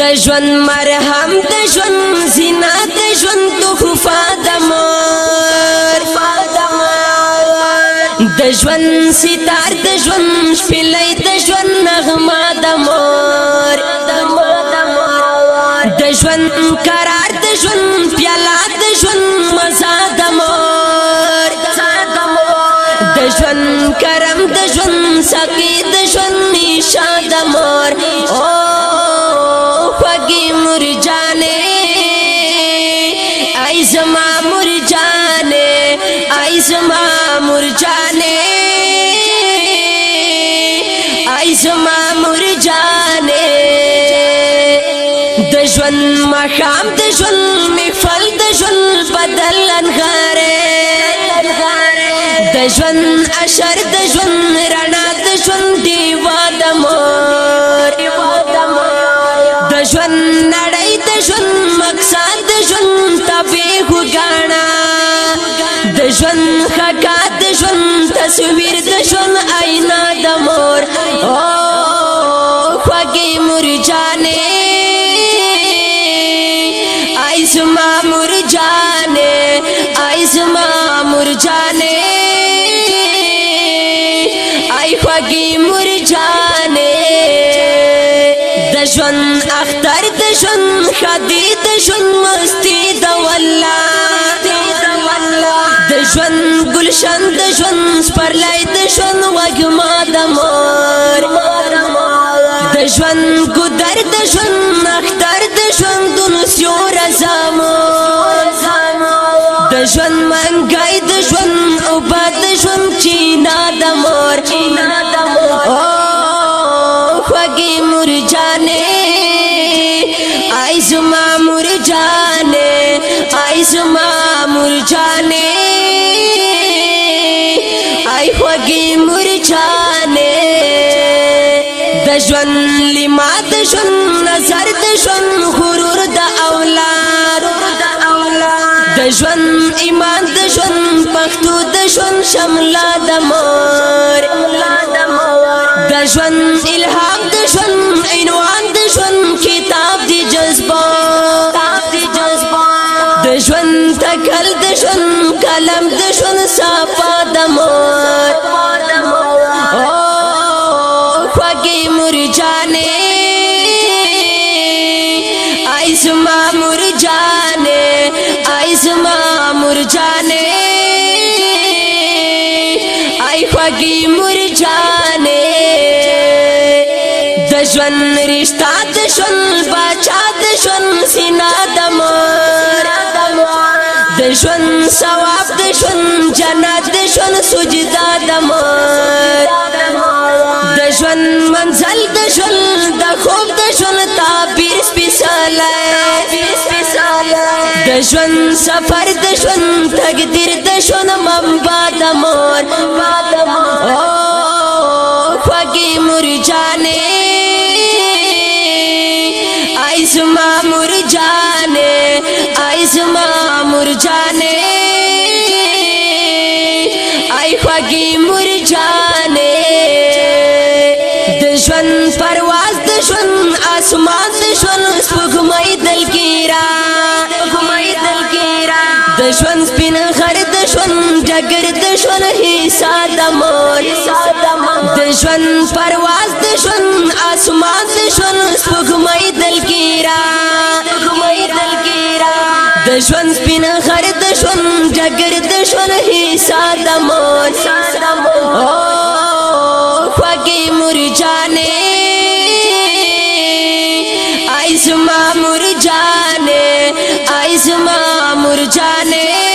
د ژوند مرهم د ژوند زینا د ژوند تحفه د مور د ژوند ستار د ژوند شپلې د ژوند نغمه د مور د ژوند قرار د ژوند پیاله د ژوند مزه د مور د ژوند کرم د ژوند ساقي د ژوند نشا د مور زما مور جانې د ژوند مخام د ژوند میفل د ژوند بدل انغارې د ژوند اشر د ژوند رڼا د ژوند دیوا د مور د ژوند نړۍ د ژوند مقصد د ژوند تبه غاڼه د ژوند حقات د ژوند تصویر د ژوند آینه د د ژوند اختر د ژوند خدي د ژوند مستی د والله د ژوند گلشن د ژوند پرلای د ژوند وګما د مور د ژوند ګدر د ژوند زما مرجانې ای خوږی مرجانې د ژوند لما د ژوند نظر د ژوند غرور د اولاد د اولاد د ژوند ایمان د ژوند پښتو د ژوند شمله د مور د ژوند د ژوند رښتا د ژوند بچا د ژوند سینا د مور د ژوند ثواب د ژوند جنت د ژوند سجدا د مور د ژوند منزل د ژوند د خوب د ژوند تعبیر سپیڅاله د ژوند سفر د ژوند تقدیر د ژوند منبع د مور مامور جانے آئی زما مور جانے آئی خواگی مور جانے دشون پرواز دشون آسمان دشون سپگمائی دل کی را دشون سپین خر دشون جگر دشون حصہ دمور دشون پرواز دشون آسمان دشون سپگمائی ژوند سپین خر د ژوند جګر د ژوند حصہ د مور او خوږی مرجانې آیزما مرجانې آیزما مرجانې